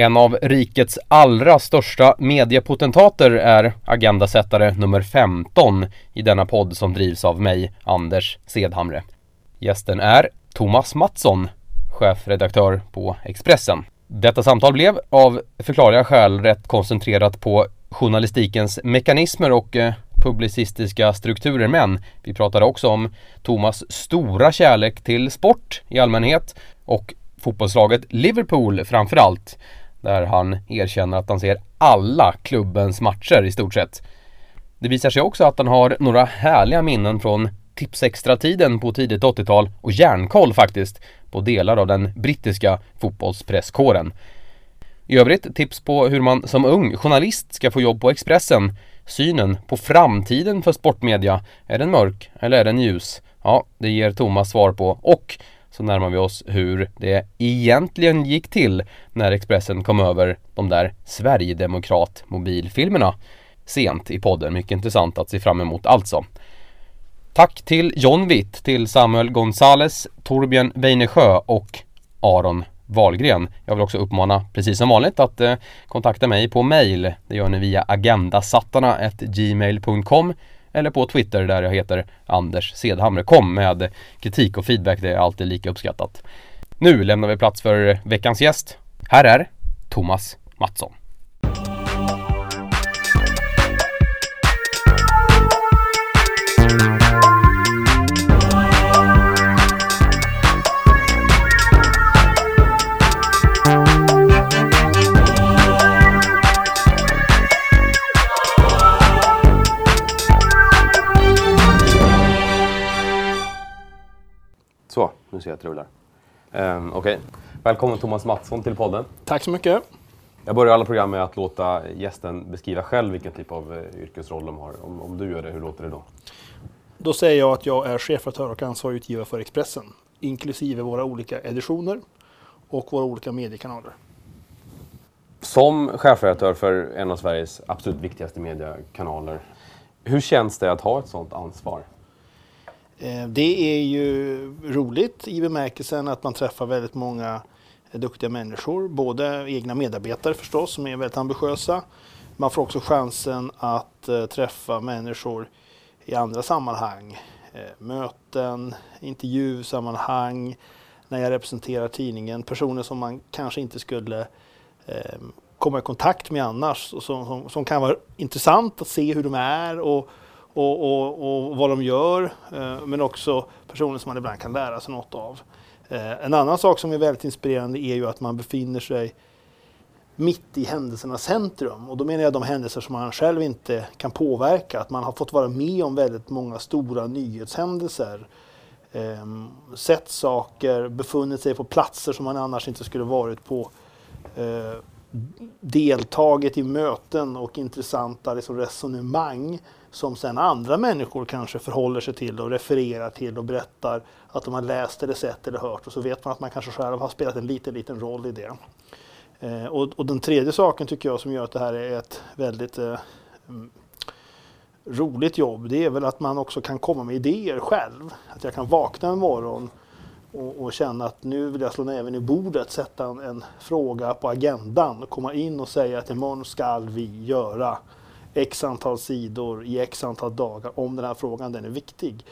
En av rikets allra största mediepotentater är agendasättare nummer 15 i denna podd som drivs av mig, Anders Sedhamre. Gästen är Thomas Mattsson, chefredaktör på Expressen. Detta samtal blev av förklarliga skäl rätt koncentrerat på journalistikens mekanismer och eh, publicistiska strukturer men vi pratade också om Thomas stora kärlek till sport i allmänhet och fotbollslaget Liverpool framförallt där han erkänner att han ser alla klubbens matcher i stort sett. Det visar sig också att han har några härliga minnen från Tipsextra-tiden på tidigt 80-tal och järnkoll faktiskt på delar av den brittiska fotbollspresskåren. I övrigt tips på hur man som ung journalist ska få jobb på Expressen. Synen på framtiden för sportmedia. Är den mörk eller är den ljus? Ja, det ger Thomas svar på och så närmar vi oss hur det egentligen gick till när Expressen kom över de där Sverigedemokrat-mobilfilmerna sent i podden. Mycket intressant att se fram emot alltså. Tack till John Witt, till Samuel Gonzales, Torbjörn Weinesjö och Aron Wahlgren. Jag vill också uppmana, precis som vanligt, att eh, kontakta mig på mail. Det gör ni via agendasattarna.gmail.com eller på Twitter där jag heter Anders Sedhamre. Kom med kritik och feedback, det är alltid lika uppskattat. Nu lämnar vi plats för veckans gäst. Här är Thomas Mattsson. Välkommen Thomas Mattsson till podden. Tack så mycket. Jag börjar alla program med att låta gästen beskriva själv vilken typ av eh, yrkesroll de har. Om, om du gör det, hur låter det då? Då säger jag att jag är chefredaktör och ansvarig utgivare för Expressen, inklusive våra olika editioner och våra olika mediekanaler. Som chefredaktör för en av Sveriges absolut viktigaste mediekanaler, hur känns det att ha ett sådant ansvar? Eh, Det är ju roligt i bemärkelsen att man träffar väldigt många duktiga människor, både egna medarbetare förstås som är väldigt ambitiösa. Man får också chansen att eh, träffa människor i andra sammanhang, eh, möten, intervjusammanhang, när jag representerar tidningen, personer som man kanske inte skulle ehm, komma i kontakt med annars och som, som, som kan vara intressant att se hur de är och, och, och, och vad de gör, eh, men också personer som man ibland kan lära sig något av. Eh, en annan sak som är väldigt inspirerande är ju att man befinner sig mitt i händelsernas centrum. Och då menar jag de händelser som man själv inte kan påverka. Att man har fått vara med om väldigt många stora nyhetshändelser. Eh, sett saker, befunnit sig på platser som man annars inte skulle varit på. Eh, deltagit i möten och intressanta liksom, resonemang som sen andra människor kanske förhåller sig till och refererar till och berättar att de har läst eller sett eller hört och så vet man att man kanske själv har spelat en liten, liten roll i det. Eh, och, och, den tredje saken tycker jag som gör att det här är ett väldigt eh, mm, roligt jobb, det är väl att man också kan komma med idéer själv. Att jag kan vakna en morgon och, och känna att nu vill jag slå näven i bordet, sätta en, en fråga på agendan och komma in och säga att imorgon ska vi göra x antal sidor i x antal dagar om den här frågan, den är viktig.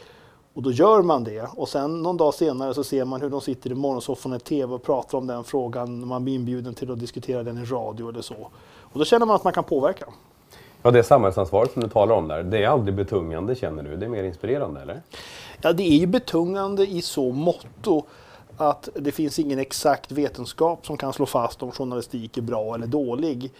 Och då gör man det och sen någon dag senare så ser man hur de sitter i morgonsoffan i TV och pratar om den frågan. Man blir inbjuden till att diskutera den i radio eller så. Och då känner man att man kan påverka. Ja, det samhällsansvaret som du talar om där, det är aldrig betungande känner du? Det är mer inspirerande eller? Ja, det är ju betungande i så motto att det finns ingen exakt vetenskap som kan slå fast om journalistik är bra eller dålig.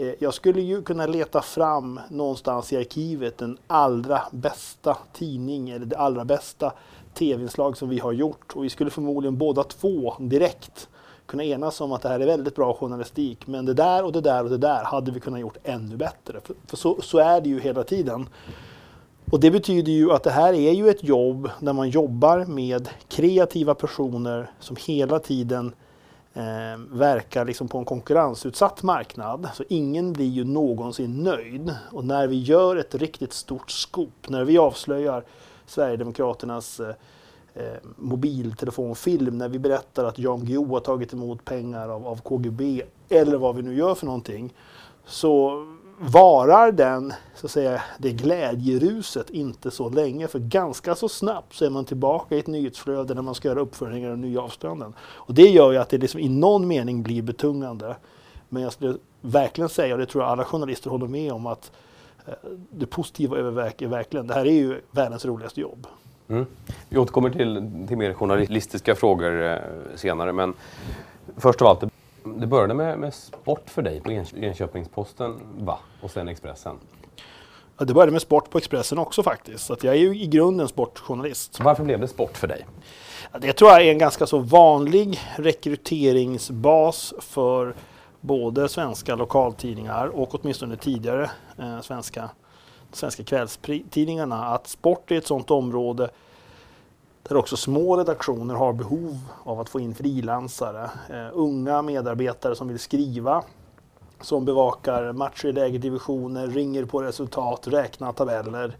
Eh, jag skulle ju kunna leta fram någonstans i arkivet den allra bästa tidning eller det allra bästa tv-inslag som vi har gjort och vi skulle förmodligen båda två direkt kunna enas om att det här är väldigt bra journalistik men det där och det där och det där hade vi kunnat gjort ännu bättre. För, för så, så är det ju hela tiden. Och det betyder ju att det här är ju ett jobb där man jobbar med kreativa personer som hela tiden eh, verkar liksom på en konkurrensutsatt marknad. Så ingen blir ju någonsin nöjd. Och när vi gör ett riktigt stort skop, när vi avslöjar Sverigedemokraternas eh, ehm, mobiltelefonfilm när vi berättar att Jan Guillou har tagit emot pengar av, av KGB eller vad vi nu gör för någonting så varar den, så att säga, det glädjeruset inte så länge. För ganska så snabbt så är man tillbaka i ett nyhetsflöde när man ska göra uppföljningar och nya avslöjanden. Och det gör ju att det liksom i någon mening blir betungande. Men jag skulle verkligen säga, och det tror jag alla journalister håller med om, att eh, det positiva överväger verkligen. Det här är ju världens roligaste jobb. Mm. Vi återkommer till, till mer journalistiska frågor eh, senare, men först av allt, det började med, med sport för dig på Enköpingsposten, va? Och sen Expressen. Ja, det började med sport på Expressen också faktiskt. Så jag är ju i grunden sportjournalist. Varför blev det sport för dig? Ja, det tror jag är en ganska så vanlig rekryteringsbas för både svenska lokaltidningar och åtminstone tidigare eh, svenska, svenska kvällstidningarna. Att sport är ett sådant område där också små redaktioner har behov av att få in frilansare. Uh, unga medarbetare som vill skriva, som bevakar matcher i lägre divisioner, ringer på resultat, räknar tabeller.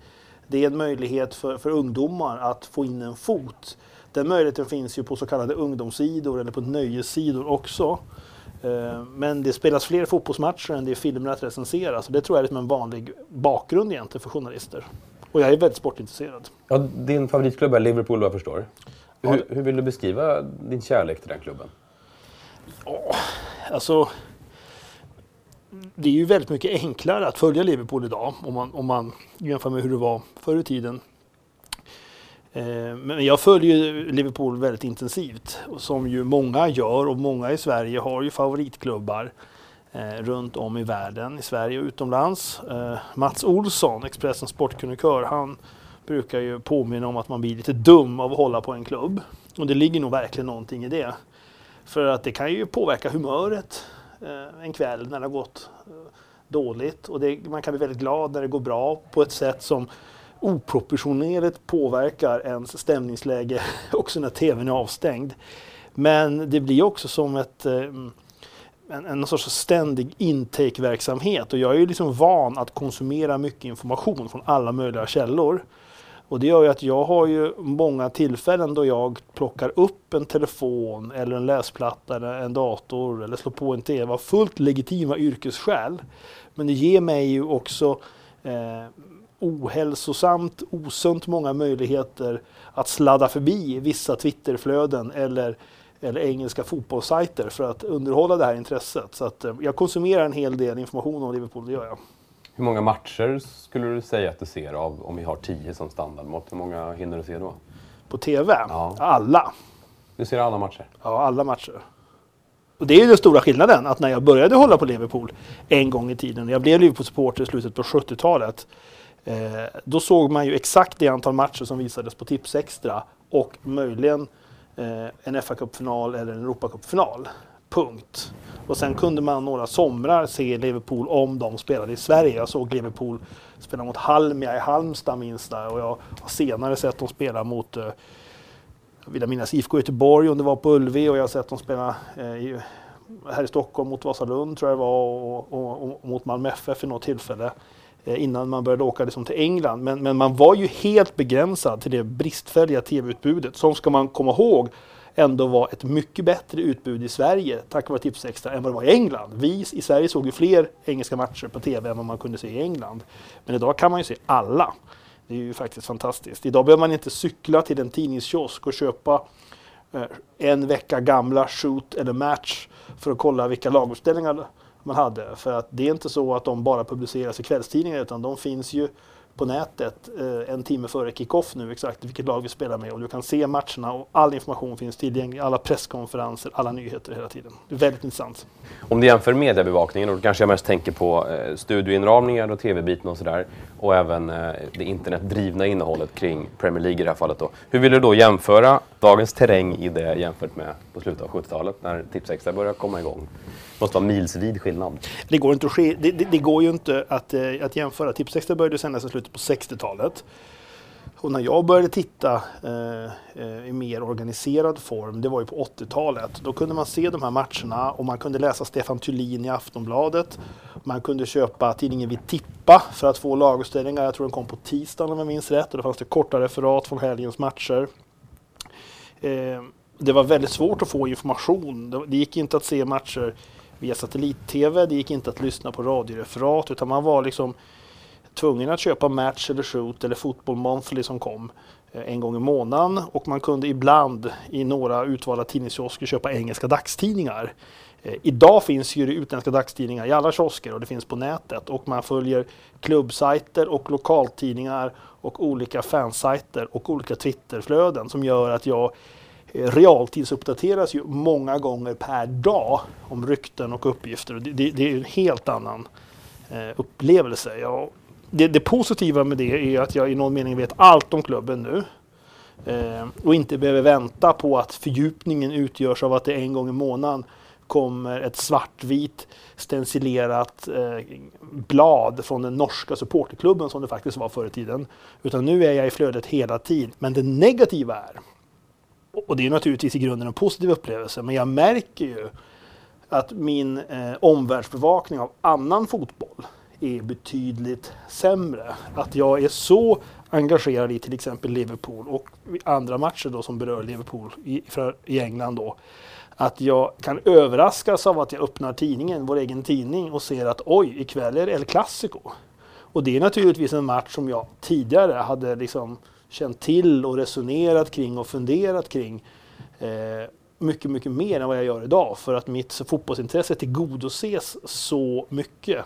Det är en möjlighet för, för ungdomar att få in en fot. Den möjligheten finns ju på så kallade ungdomssidor eller på nöjessidor också. Eh, men det spelas fler fotbollsmatcher än det är filmer att recensera, så det tror jag är liksom en vanlig bakgrund egentligen för journalister. Och jag är väldigt sportintresserad. Ja, din favoritklubb är Liverpool vad jag förstår. Ja. Hur, hur, vill du beskriva din kärlek till den klubben? Oh, alltså, det är ju väldigt mycket enklare att följa Liverpool idag om man, om man jämför med hur det var förr i tiden. Eh, men jag följer Liverpool väldigt intensivt, som ju många gör och många i Sverige har ju favoritklubbar eh, runt om i världen, i Sverige och utomlands. Eh, Mats Olsson, Expressens sportkrönikör, han brukar ju påminna om att man blir lite dum av att hålla på en klubb. Och det ligger nog verkligen någonting i det. För att det kan ju påverka humöret eh, en kväll när det har gått eh, dåligt. Och det, man kan bli väldigt glad när det går bra på ett sätt som oproportionerligt påverkar ens stämningsläge också när tvn är avstängd. Men det blir också som ett eh, en, en sorts ständig intake-verksamhet och jag är ju liksom van att konsumera mycket information från alla möjliga källor. Och det gör ju att jag har ju många tillfällen då jag plockar upp en telefon eller en läsplatta eller en dator eller slår på en TV av fullt legitima yrkesskäl. Men det ger mig ju också eh, ohälsosamt, osunt många möjligheter att sladda förbi vissa Twitterflöden eller eller engelska fotbollssajter för att underhålla det här intresset. Så att, eh, jag konsumerar en hel del information om Liverpool, det gör jag. Hur många matcher skulle du säga att du ser av, om vi har tio som standardmått? Hur många hinner du se då? På TV? Ja. Alla. Du ser alla matcher? Ja, alla matcher. Och det är ju den stora skillnaden, att när jag började hålla på Liverpool en gång i tiden, jag blev Liverpool-supporter i slutet på 70-talet, eh, då såg man ju exakt det antal matcher som visades på Tipsextra och möjligen Eh, en FA-cupfinal eller en Europacupfinal. Punkt. Och sen kunde man några somrar se Liverpool om de spelade i Sverige. Jag såg Liverpool spela mot Halmia i Halmstad minst där och jag har senare sett dem spela mot eh, jag vill minnas IFK Göteborg om det var på Ullevi och jag har sett dem spela eh, här i Stockholm mot Vasalund tror jag det var och, och, och mot Malmö FF i något tillfälle. Eh, innan man började åka liksom till England. Men, men man var ju helt begränsad till det bristfälliga tv-utbudet som ska man komma ihåg ändå var ett mycket bättre utbud i Sverige tack vare Tipsextra än vad det var i England. Vi i Sverige såg ju fler engelska matcher på tv än vad man kunde se i England. Men idag kan man ju se alla. Det är ju faktiskt fantastiskt. Idag behöver man inte cykla till en tidningskiosk och köpa eh, en vecka gamla shoot eller match för att kolla vilka laguppställningar man hade. För att det är inte så att de bara publiceras i kvällstidningar utan de finns ju på nätet eh, en timme före kickoff nu exakt vilket lag vi spelar med och du kan se matcherna och all information finns tillgänglig, alla presskonferenser, alla nyheter hela tiden. Det är väldigt intressant. Om du jämför mediebevakningen, och då kanske jag mest tänker på eh, studioinramningar och tv-biten och sådär och även eh, det internetdrivna innehållet kring Premier League i det här fallet då. Hur vill du då jämföra dagens terräng i det jämfört med på slutet av 70-talet när Tipsextra började komma igång? Det måste vara milsvid skillnad. Det går inte att, ske, det, det, det går ju inte att, eh, att jämföra. Tipsextra började sändas i slutet på 60-talet. Och när jag började titta eh, eh, i mer organiserad form, det var ju på 80-talet, då kunde man se de här matcherna och man kunde läsa Stefan Thulin i Aftonbladet. Man kunde köpa tidningen Vi Tippa för att få laguppställningar. Jag tror den kom på tisdagen om jag minns rätt och då fanns det korta referat från helgens matcher. Eh, det var väldigt svårt att få information. Det, det gick inte att se matcher via satellit-tv, det gick inte att lyssna på radioreferat utan man var liksom tvungen att köpa Match eller Shoot eller Football Monthly som kom eh, en gång i månaden. Och man kunde ibland i några utvalda tidningskiosker köpa engelska dagstidningar. Eh, idag finns ju utländska dagstidningar i alla kiosker och det finns på nätet. Och man följer klubbsajter och lokaltidningar och olika fansajter och olika Twitterflöden som gör att jag realtidsuppdateras ju många gånger per dag om rykten och uppgifter. Det, det, det är en helt annan eh, upplevelse. Jag, det, det, positiva med det är att jag i någon mening vet allt om klubben nu. Eh, och inte behöver vänta på att fördjupningen utgörs av att det en gång i månaden kommer ett svartvit stencilerat eh, blad från den norska supporterklubben som det faktiskt var förr i tiden. Utan nu är jag i flödet hela tiden. Men det negativa är, och det är naturligtvis i grunden en positiv upplevelse, men jag märker ju att min eh, omvärldsbevakning av annan fotboll är betydligt sämre. Att jag är så engagerad i till exempel Liverpool och andra matcher då som berör Liverpool i, i England då att jag kan överraskas av att jag öppnar tidningen, vår egen tidning och ser att oj, ikväll är det El Clasico. Och det är naturligtvis en match som jag tidigare hade liksom känt till och resonerat kring och funderat kring eh, mycket, mycket mer än vad jag gör idag för att mitt fotbollsintresse tillgodoses så mycket.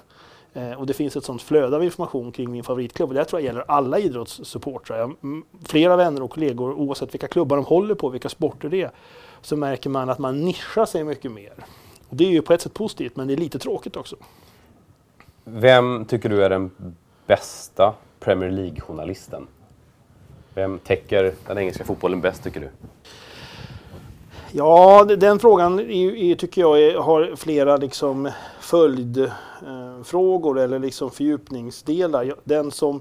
Eh, och det finns ett sånt flöde av information kring min favoritklubb och det tror jag gäller alla idrottssupportrar. Mm, flera vänner och kollegor, oavsett vilka klubbar de håller på, vilka sporter det är, så märker man att man nischar sig mycket mer. Och det är ju på ett sätt positivt, men det är lite tråkigt också. Vem tycker du är den bästa Premier League-journalisten? Vem täcker den engelska fotbollen bäst, tycker du? Ja, den frågan är, är, tycker jag är, har flera liksom följdfrågor eh, eller liksom fördjupningsdelar. Den som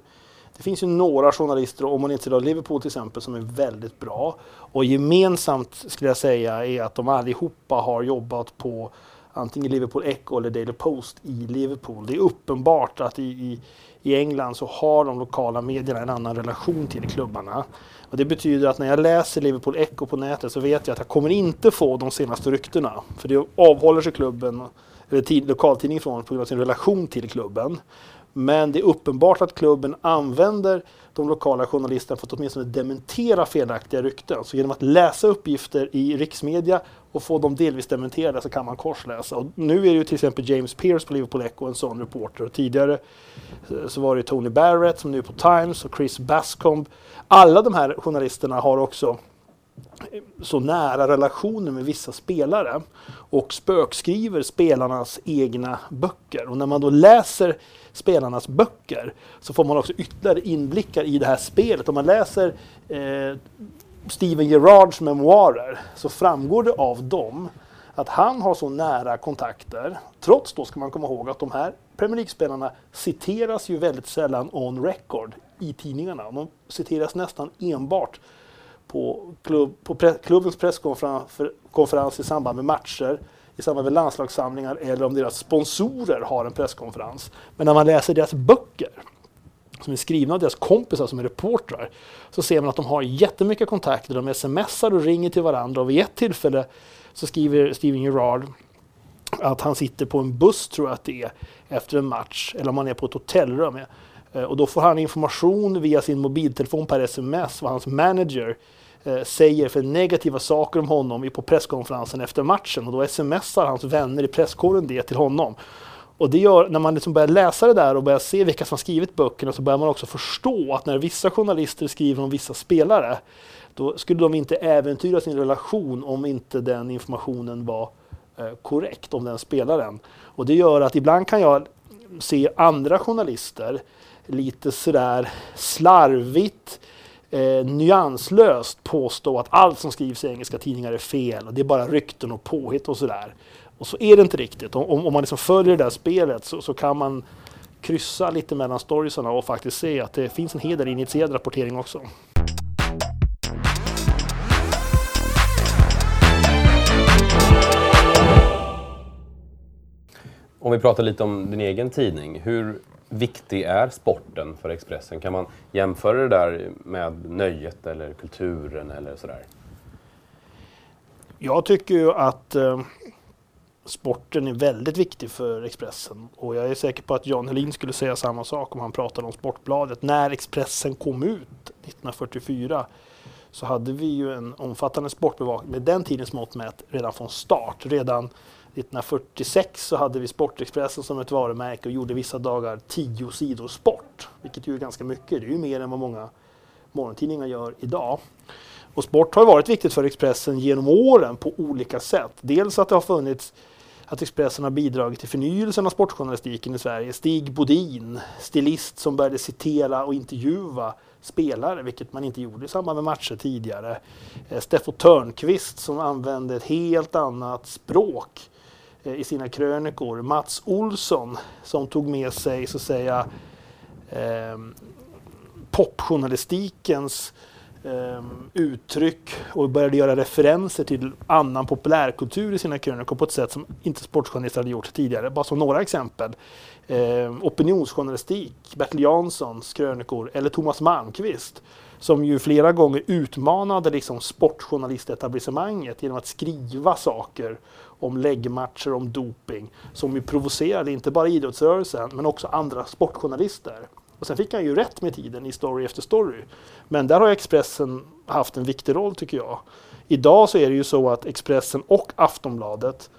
det finns ju några journalister, om man inte ser Liverpool till exempel, som är väldigt bra. Och gemensamt skulle jag säga är att de allihopa har jobbat på antingen Liverpool Echo eller Daily Post i Liverpool. Det är uppenbart att i, i, i England så har de lokala medierna en annan relation till klubbarna. Och det betyder att när jag läser Liverpool Echo på nätet så vet jag att jag kommer inte få de senaste ryktena. För det avhåller sig klubben, eller lokaltidningen från på grund av sin relation till klubben. Men det är uppenbart att klubben använder de lokala journalisterna för att åtminstone dementera felaktiga rykten. Så genom att läsa uppgifter i riksmedia och få dem delvis dementerade så kan man korsläsa. Och nu är det ju till exempel James Pearce på Liverpool Echo en sån reporter. Och tidigare eh, så var det Tony Barrett som nu är på Times och Chris Bascomb. Alla de här journalisterna har också eh, så nära relationer med vissa spelare och spökskriver spelarnas egna böcker. Och när man då läser spelarnas böcker så får man också ytterligare inblickar i det här spelet. Om man läser eh, Steven Gerards memoarer så framgår det av dem att han har så nära kontakter. Trots då ska man komma ihåg att de här Premier League-spelarna citeras ju väldigt sällan on record i tidningarna. De citeras nästan enbart på, klubb, på pre, klubbens presskonferens i samband med matcher, i samband med landslagssamlingar eller om deras sponsorer har en presskonferens. Men när man läser deras böcker, som är skrivna av deras kompisar som är reportrar, så ser man att de har jättemycket kontakter. De smsar och ringer till varandra och vid ett tillfälle så skriver Steven Gerrard att han sitter på en buss, tror jag att det är, efter en match, eller om han är på ett hotellrum. Eh, och då får han information via sin mobiltelefon per sms vad hans manager eh, Eh, säger för negativa saker om honom på presskonferensen efter matchen. Och då smsar hans vänner i presskåren det till honom. Och det gör, när man liksom börjar läsa det där och börjar se vilka som har skrivit böckerna så börjar man också förstå att när vissa journalister skriver om vissa spelare då skulle de inte äventyra sin relation om inte den informationen var eh, korrekt om den spelaren. Och det gör att ibland kan jag se andra journalister lite sådär slarvigt, eh, nyanslöst påstå att allt som skrivs i engelska tidningar är fel och det är bara rykten och påhitt och sådär. Och så är det inte riktigt. Om, om man liksom följer det där spelet så, så kan man kryssa lite mellan storiesarna och faktiskt se att det finns en hel del initierad rapportering också. Om vi pratar lite om din egen tidning. Hur viktig är sporten för Expressen? Kan man jämföra det där med nöjet eller kulturen eller sådär? Jag tycker ju att eh, sporten är väldigt viktig för Expressen och jag är säker på att Jan Helin skulle säga samma sak om han pratade om Sportbladet. När Expressen kom ut 1944 så hade vi ju en omfattande sportbevakning med den tidens mått mätt redan från start. Redan 1946 så hade vi Sportexpressen som ett varumärke och gjorde vissa dagar tio sidor sport, vilket ju är ganska mycket. Det är ju mer än vad många morgontidningar gör idag. Och sport har varit viktigt för Expressen genom åren på olika sätt. Dels att det har funnits att Expressen har bidragit till förnyelsen av sportjournalistiken i Sverige. Stig Bodin, stilist som började citera och intervjua spelare, vilket man inte gjorde i samband med matcher tidigare. Eh, Steffo Törnqvist som använde ett helt annat språk Eh, i sina krönikor. Mats Olsson som tog med sig så att säga eh, popjournalistikens eh, uttryck och började göra referenser till annan populärkultur i sina krönikor på ett sätt som inte sportjournalister hade gjort tidigare. Bara som några exempel. Eh, opinionsjournalistik, Bertil Janssons krönikor eller Thomas Malmqvist som ju flera gånger utmanade liksom sportjournalistetablissemanget genom att skriva saker om läggmatcher, om doping, som ju provocerade inte bara idrottsrörelsen men också andra sportjournalister. Och sen fick han ju rätt med tiden i story efter story. Men där har Expressen haft en viktig roll tycker jag. Idag så är det ju så att Expressen och Aftonbladet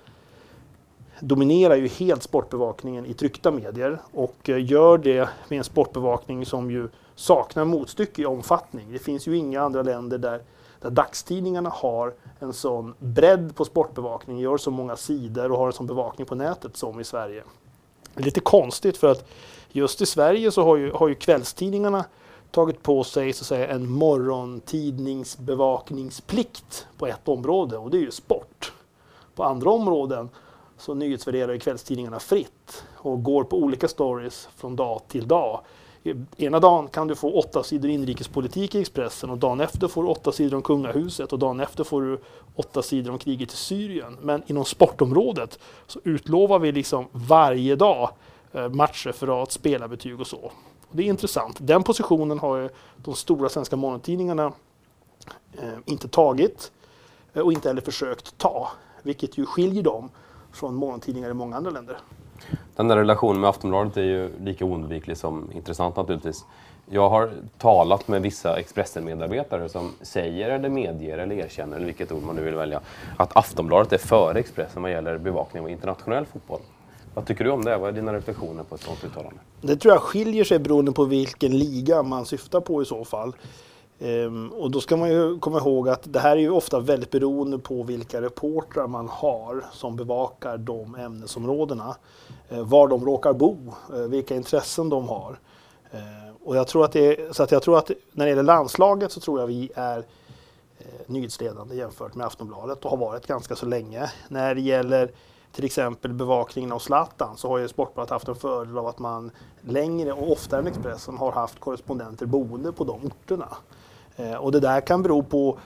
dominerar ju helt sportbevakningen i tryckta medier och eh, gör det med en sportbevakning som ju saknar motstycke i omfattning. Det finns ju inga andra länder där, där dagstidningarna har en sån bredd på sportbevakning, gör så många sidor och har en sån bevakning på nätet som i Sverige. Det är lite konstigt för att just i Sverige så har ju, har ju kvällstidningarna tagit på sig så att säga, en morgontidningsbevakningsplikt på ett område och det är ju sport. På andra områden så nyhetsvärderar ju kvällstidningarna fritt och går på olika stories från dag till dag. Ena dagen kan du få åtta sidor inrikespolitik i Expressen och dagen efter får du åtta sidor om kungahuset och dagen efter får du åtta sidor om kriget i Syrien. Men inom sportområdet så utlovar vi liksom varje dag eh, matchreferat, spelarbetyg och så. Och det är intressant. Den positionen har de stora svenska morgontidningarna eh, inte tagit eh, och inte heller försökt ta, vilket ju skiljer dem från morgontidningar i många andra länder. Den där relationen med Aftonbladet är ju lika oundviklig som intressant naturligtvis. Jag har talat med vissa Expressen-medarbetare som säger eller medger eller erkänner, eller vilket ord man nu vill välja, att Aftonbladet är före Expressen vad gäller bevakning av internationell fotboll. Vad tycker du om det? Vad är dina reflektioner på ett sådant uttalande? Det tror jag skiljer sig beroende på vilken liga man syftar på i så fall. Ehm, och då ska man ju komma ihåg att det här är ju ofta väldigt beroende på vilka reportrar man har som bevakar de ämnesområdena. Eh, var de råkar bo, eh, vilka intressen de har. Eh, och jag tror att det, så att jag tror att när det gäller landslaget så tror jag vi är eh, nyhetsledande jämfört med Aftonbladet och har varit ganska så länge. När det gäller till exempel bevakningen av Zlatan så har ju Sportbladet haft en fördel av att man längre och oftare än Expressen har haft korrespondenter boende på de orterna. Eh, och det där kan bero på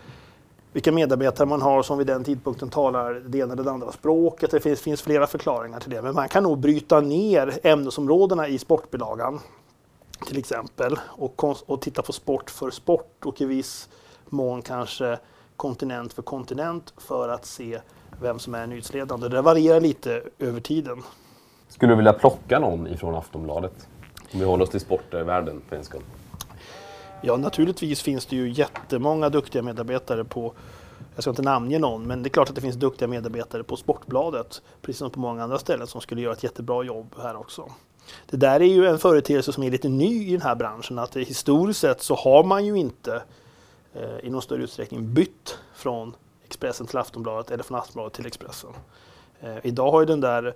vilka medarbetare man har som vid den tidpunkten talar det ena eller det andra språket. Det finns, finns flera förklaringar till det. Men man kan nog bryta ner ämnesområdena i sportbilagan till exempel och, och titta på sport för sport och i viss mån kanske kontinent för kontinent för att se vem som är nyhetsledande. Det varierar lite över tiden. Skulle du vilja plocka någon ifrån Aftonbladet? Om vi håller oss till sportvärlden för en skull. Ja, naturligtvis finns det ju jättemånga duktiga medarbetare på jag ska inte namnge någon, men det är klart att det finns duktiga medarbetare på Sportbladet, precis som på många andra ställen, som skulle göra ett jättebra jobb här också. Det där är ju en företeelse som är lite ny i den här branschen, att historiskt sett så har man ju inte eh, i någon större utsträckning bytt från Expressen till Aftonbladet eller från Aftonbladet till Expressen. Eh, idag har ju den där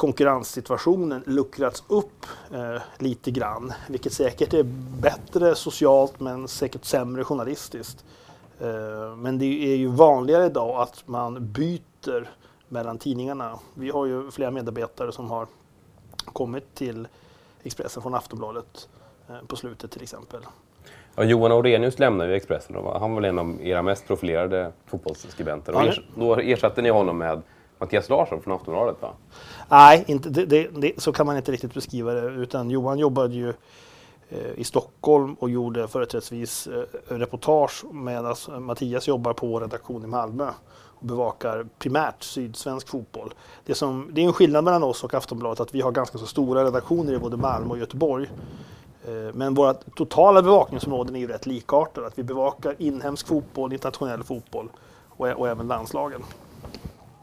konkurrenssituationen luckrats upp eh, lite grann, vilket säkert är bättre socialt men säkert sämre journalistiskt. Eh, men det är ju vanligare idag att man byter mellan tidningarna. Vi har ju flera medarbetare som har kommit till Expressen från Aftonbladet eh, på slutet till exempel. Ja, Johan Aurenius lämnade ju Expressen. Han var väl en av era mest profilerade fotbollsskribenter. Då ersatte ni honom med Mattias Larsson från Aftonbladet va? Nej, inte, det, det, det, så kan man inte riktigt beskriva det. Utan Johan jobbade ju eh, i Stockholm och gjorde företrädesvis eh, reportage medan alltså, Mattias jobbar på redaktion i Malmö. och bevakar primärt sydsvensk fotboll. Det, som, det är en skillnad mellan oss och Aftonbladet att vi har ganska så stora redaktioner i både Malmö och Göteborg. Eh, men våra totala bevakningsområden är ju rätt likartade. Att vi bevakar inhemsk fotboll, internationell fotboll och, och även landslagen.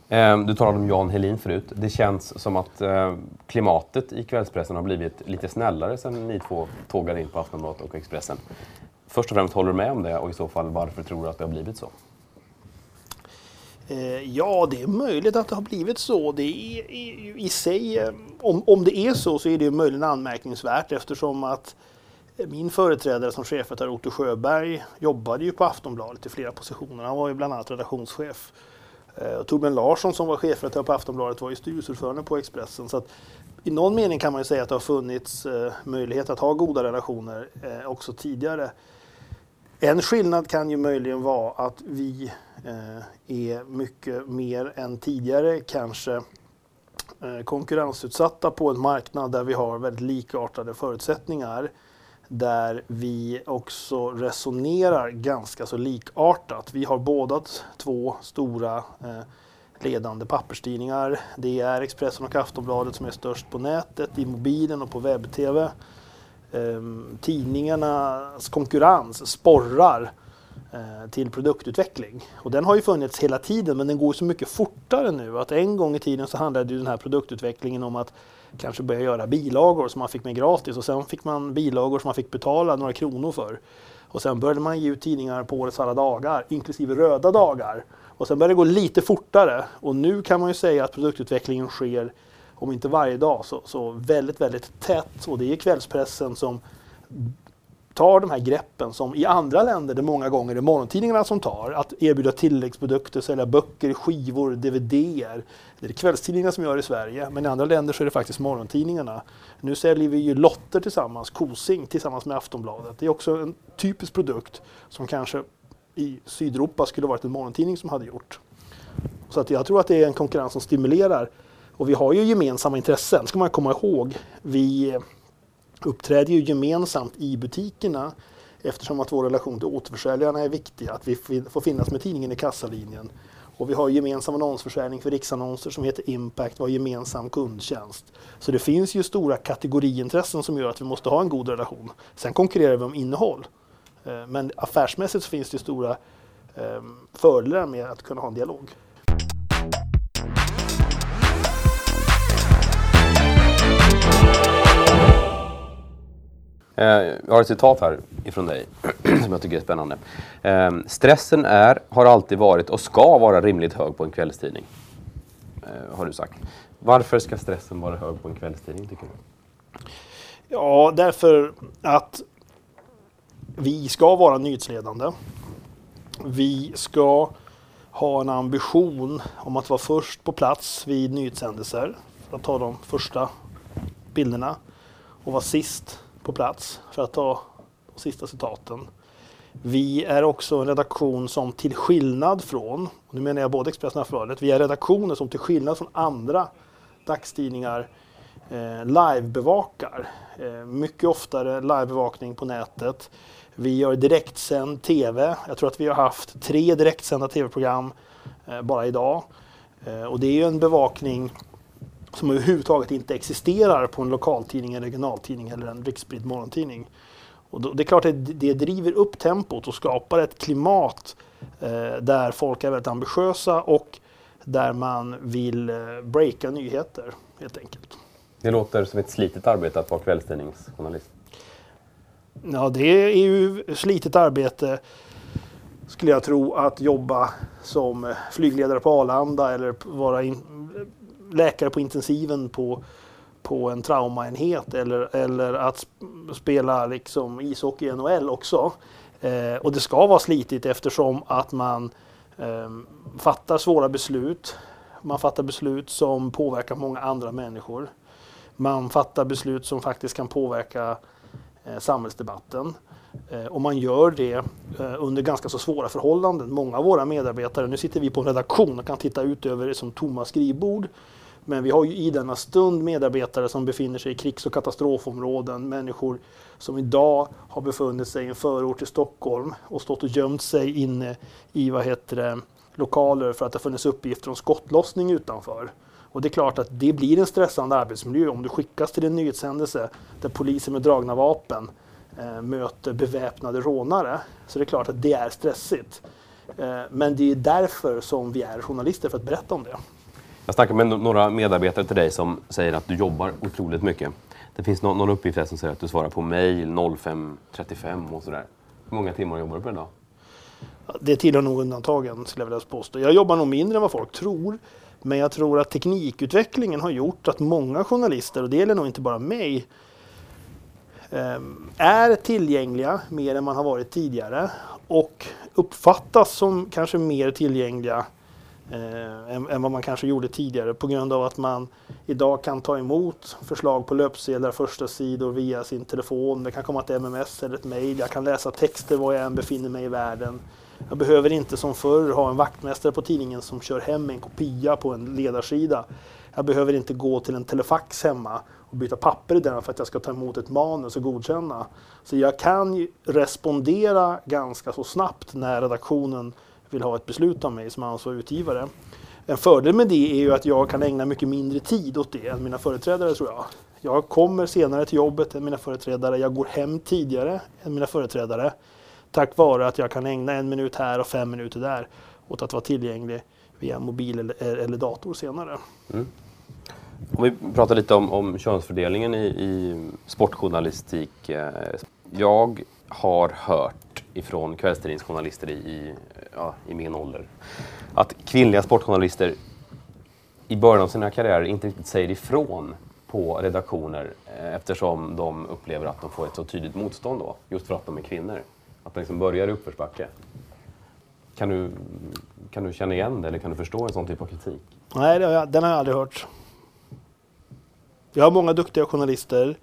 Ehm, du talade om Jan Helin förut. Det känns som att ehm, klimatet i kvällspressen har blivit lite snällare sedan ni två tågade in på Aftonbladet och Expressen. Först och främst, håller du med om det och i så fall varför tror du att det har blivit så? Eh, ja, det är möjligt att det har blivit så. Det är i sig, eh, om, om det är så, så är det möjligen anmärkningsvärt eftersom att min företrädare som chefredaktör Otto Sjöberg jobbade ju på Aftonbladet i flera positioner. Han var ju bland annat redaktionschef. Eh, Torbjörn Larsson som var chefredaktör på Aftonbladet var ju styrelseordförande på Expressen. Så att I någon mening kan man ju säga att det har funnits eh, möjlighet att ha goda relationer eh, också tidigare. En skillnad kan ju möjligen vara att vi eh, är mycket mer än tidigare kanske eh, konkurrensutsatta på en marknad där vi har väldigt likartade förutsättningar där vi också resonerar ganska så likartat. Vi har båda två stora eh, ledande papperstidningar. Det är Expressen och Aftonbladet som är störst på nätet, i mobilen och på webb-tv. Eh, tidningarnas konkurrens sporrar eh, till produktutveckling. Och den har ju funnits hela tiden men den går så mycket fortare nu att en gång i tiden så handlade ju den här produktutvecklingen om att kanske börja göra bilagor som man fick med gratis och sen fick man bilagor som man fick betala några kronor för. Och sen började man ge ut tidningar på årets alla dagar, inklusive röda dagar. Och sen började det gå lite fortare och nu kan man ju säga att produktutvecklingen sker, om inte varje dag, så, så väldigt, väldigt tätt. Och det är kvällspressen som tar de här greppen som i andra länder, det många gånger är morgontidningarna som tar, att erbjuda tilläggsprodukter, sälja böcker, skivor, DVDer. Det är kvällstidningarna som gör i Sverige, men i andra länder så är det faktiskt morgontidningarna. Nu säljer vi ju lotter tillsammans, Kosing tillsammans med Aftonbladet. Det är också en typisk produkt som kanske i Sydeuropa skulle varit en morgontidning som hade gjort. Så att jag tror att det är en konkurrens som stimulerar. Och vi har ju gemensamma intressen, ska man komma ihåg. Vi uppträder ju gemensamt i butikerna eftersom att vår relation till återförsäljarna är viktig, att vi får finnas med tidningen i kassalinjen. Och vi har gemensam annonsförsäljning för riksannonser som heter Impact, vi har gemensam kundtjänst. Så det finns ju stora kategoriintressen som gör att vi måste ha en god relation. Sen konkurrerar vi om innehåll. Eh, men affärsmässigt så finns det stora ehm, fördelar med att kunna ha en dialog. Eh, jag har ett citat här ifrån dig som jag tycker är spännande. Ehm, stressen är, har alltid varit och ska vara rimligt hög på en kvällstidning. Eh, har du sagt. Varför ska stressen vara hög på en kvällstidning tycker du? Ja, därför att vi ska vara nyhetsledande. Vi ska ha en ambition om att vara först på plats vid nyhetshändelser, för att ta de första bilderna, och vara sist på plats för att ta de sista citaten. Vi är också en redaktion som till skillnad från, och nu menar jag både Expressen och Aftonbladet, vi är redaktioner som till skillnad från andra dagstidningar eh, livebevakar. Eh, mycket oftare livebevakning på nätet. Vi gör direktsänd TV. Jag tror att vi har haft tre direktsända TV-program eh, bara idag. Eh, och det är ju en bevakning som överhuvudtaget inte existerar på en lokaltidning, en regionaltidning eller en riksspridd morgontidning. Och då, det är klart att det driver upp tempot och skapar ett klimat eh, där folk är väldigt ambitiösa och där man vill eh, breaka nyheter helt enkelt. Det låter som ett slitigt arbete att vara kvällstidningsjournalist. Ja, det är ju slitigt arbete skulle jag tro att jobba som flygledare på Arlanda eller vara in, läkare på intensiven på, på en traumaenhet eller, eller att spela liksom ishockey i NHL också. Eh, och det ska vara slitigt eftersom att man eh, fattar svåra beslut. Man fattar beslut som påverkar många andra människor. Man fattar beslut som faktiskt kan påverka eh, samhällsdebatten. Eh, och man gör det eh, under ganska så svåra förhållanden. Många av våra medarbetare, nu sitter vi på en redaktion och kan titta ut över som tomma skrivbord. Men vi har ju i denna stund medarbetare som befinner sig i krigs och katastrofområden, människor som idag har befunnit sig i en förort till Stockholm och stått och gömt sig inne i vad heter det, lokaler för att det funnits uppgifter om skottlossning utanför. Och det är klart att det blir en stressande arbetsmiljö om du skickas till en nyhetshändelse där poliser med dragna vapen eh, möter beväpnade rånare. Så det är klart att det är stressigt. Eh, men det är därför som vi är journalister, för att berätta om det. Jag snackade med några medarbetare till dig som säger att du jobbar otroligt mycket. Det finns någon, någon uppgift här som säger att du svarar på mejl 05.35 och sådär. Hur många timmar jobbar du på en dag? Det tillhör nog undantagen skulle jag vilja påstå. Jag jobbar nog mindre än vad folk tror. Men jag tror att teknikutvecklingen har gjort att många journalister, och det gäller nog inte bara mig, ehm, är tillgängliga mer än man har varit tidigare och uppfattas som kanske mer tillgängliga eh, än, än, vad man kanske gjorde tidigare på grund av att man idag kan ta emot förslag på löpsedlar, första sidor via sin telefon. Det kan komma ett MMS eller ett mejl. Jag kan läsa texter var jag än befinner mig i världen. Jag behöver inte som förr ha en vaktmästare på tidningen som kör hem en kopia på en ledarsida. Jag behöver inte gå till en telefax hemma och byta papper i den för att jag ska ta emot ett manus och godkänna. Så jag kan respondera ganska så snabbt när redaktionen vill ha ett beslut av mig som ansvarig utgivare. En fördel med det är ju att jag kan ägna mycket mindre tid åt det än mina företrädare tror jag. Jag kommer senare till jobbet än mina företrädare. Jag går hem tidigare än mina företrädare. Tack vare att jag kan ägna en minut här och fem minuter där åt att vara tillgänglig via mobil eller, eh, eller dator senare. Mm. Om vi pratar lite om, om könsfördelningen i, i sportjournalistik. Eh, jag har hört ifrån kvällstidningsjournalister i, i, ja, i min ålder att kvinnliga sportjournalister i början av sina karriärer inte riktigt säger ifrån på redaktioner eh, eftersom de upplever att de får ett så tydligt motstånd då, just för att de är kvinnor. Att de liksom börjar i uppförsbacke. Kan du, kan du känna igen det eller kan du förstå en sån typ av kritik? Nej, jag, den har jag aldrig hört. Jag har många duktiga journalister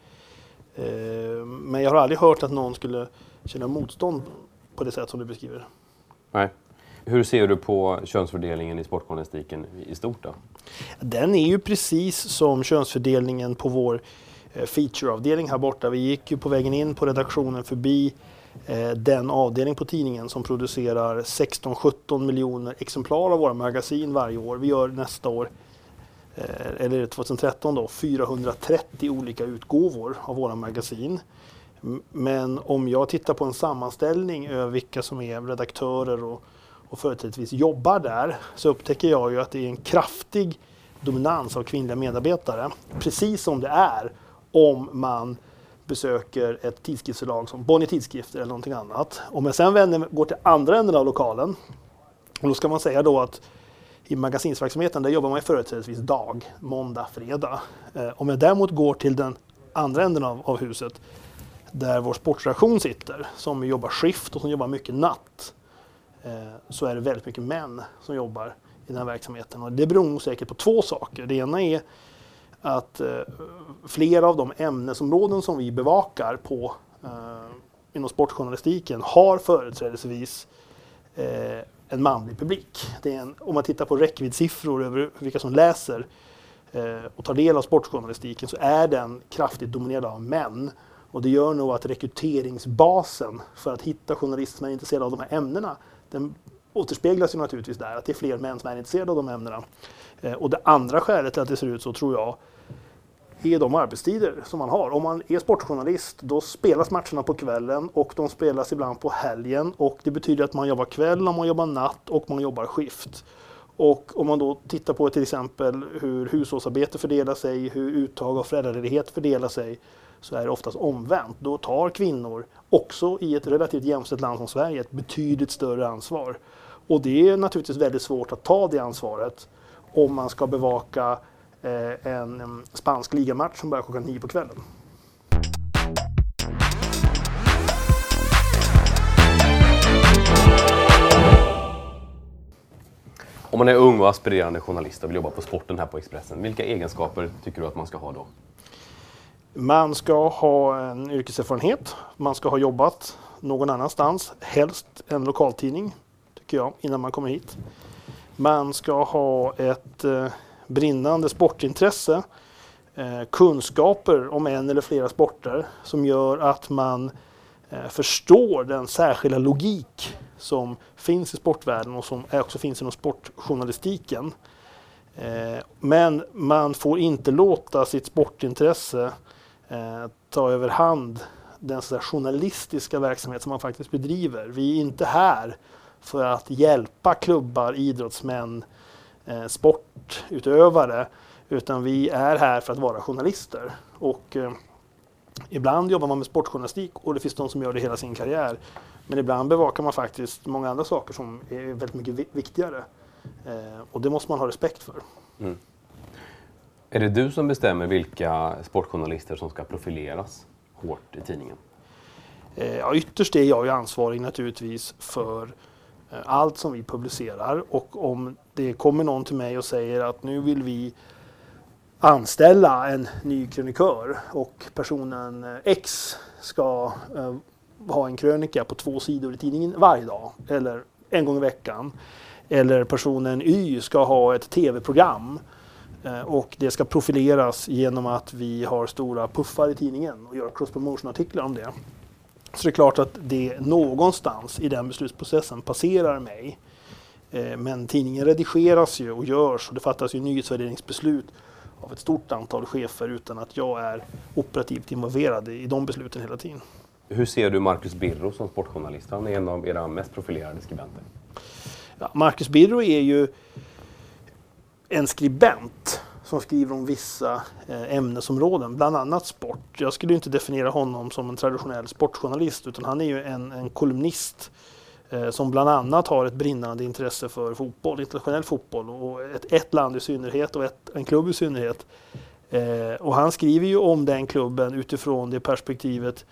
eh, men jag har aldrig hört att någon skulle känna motstånd på det sätt som du beskriver. Nej. Hur ser du på könsfördelningen i sportjournalistiken i stort? Då? Den är ju precis som könsfördelningen på vår eh, featureavdelning här borta. Vi gick ju på vägen in på redaktionen förbi eh, den avdelning på tidningen som producerar 16-17 miljoner exemplar av våra magasin varje år. Vi gör nästa år, eh, eller 2013 då, 430 olika utgåvor av våra magasin. Men om jag tittar på en sammanställning över vilka som är redaktörer och och företrädesvis jobbar där så upptäcker jag ju att det är en kraftig dominans av kvinnliga medarbetare. Precis som det är om man besöker ett tidskriftsförlag som Bonnier Tidskrifter eller någonting annat. Om jag sen vänder, går till andra änden av lokalen, och då ska man säga då att i magasinsverksamheten där jobbar man företrädesvis dag, måndag, fredag. Eh, om jag däremot går till den andra änden av, av huset där vår sportredaktion sitter, som jobbar skift och som jobbar mycket natt, eh, så är det väldigt mycket män som jobbar i den här verksamheten. Och det beror nog säkert på två saker. Det ena är att eh, flera av de ämnesområden som vi bevakar på eh, inom sportjournalistiken har företrädesvis en manlig publik. En, om man tittar på räckviddssiffror över vilka som läser och tar del av sportjournalistiken så är den kraftigt dominerad av män. Och det gör nog att rekryteringsbasen för att hitta journalister som är intresserade av de här ämnena den återspeglas ju naturligtvis där, att det är fler män som är intresserade av de ämnena. Eh, och det andra skälet till att det ser ut så, tror jag, är de arbetstider som man har. Om man är sportjournalist, då spelas matcherna på kvällen och de spelas ibland på helgen och det betyder att man jobbar kväll, man jobbar natt och man jobbar skift. Och om man då tittar på till exempel hur hushållsarbete fördelar sig, hur uttag av föräldraledighet fördelar sig, så är det oftast omvänt. Då tar kvinnor, också i ett relativt jämställt land som Sverige, ett betydligt större ansvar. Och det är naturligtvis väldigt svårt att ta det ansvaret om man ska bevaka eh, en mm, spansk ligamatch som börjar klockan nio på kvällen. Om man är ung och aspirerande journalist och vill jobba på sporten här på Expressen, vilka egenskaper tycker du att man ska ha då? Man ska ha en yrkeserfarenhet. Man ska ha jobbat någon annanstans, helst en lokaltidning, tycker jag, innan man kommer hit. Man ska ha ett eh, brinnande sportintresse, eh, kunskaper om en eller flera sporter som gör att man eh, förstår den särskilda logik som finns i sportvärlden och som också finns inom sportjournalistiken. Eh, men man får inte låta sitt sportintresse eh, ta överhand den så journalistiska verksamhet som man faktiskt bedriver. Vi är inte här för att hjälpa klubbar, idrottsmän, eh, sportutövare utan vi är här för att vara journalister. Och eh, ibland jobbar man med sportjournalistik och det finns de som gör det hela sin karriär. Men ibland bevakar man faktiskt många andra saker som är väldigt mycket viktigare. Eh, och det måste man ha respekt för. Mm. Är det du som bestämmer vilka sportjournalister som ska profileras hårt i tidningen? Eh, ja, ytterst är jag ju ansvarig naturligtvis för eh, allt som vi publicerar och om det kommer någon till mig och säger att nu vill vi anställa en ny krönikör och personen eh, X ska ha en krönika på två sidor i tidningen varje dag eller en gång i veckan. Eller personen Y ska ha ett tv-program eh, och det ska profileras genom att vi har stora puffar i tidningen och gör cross-promotion-artiklar om det. Så det är klart att det någonstans i den beslutsprocessen passerar mig. Men tidningen redigeras ju och görs och det fattas ju nyhetsvärderingsbeslut av ett stort antal chefer utan att jag är operativt involverad i de besluten hela tiden. Hur ser du Marcus Birro som sportjournalist? Han är en av era mest profilerade skribenter. Ja, Marcus Birro är ju en skribent som skriver om vissa eh, ämnesområden, bland annat sport. Jag skulle inte definiera honom som en traditionell sportjournalist utan han är ju en, en kolumnist Eh, som bland annat har ett brinnande intresse för fotboll, internationell fotboll och ett, ett land i synnerhet och ett, en klubb i synnerhet. Eh, och han skriver ju om den klubben utifrån det perspektivet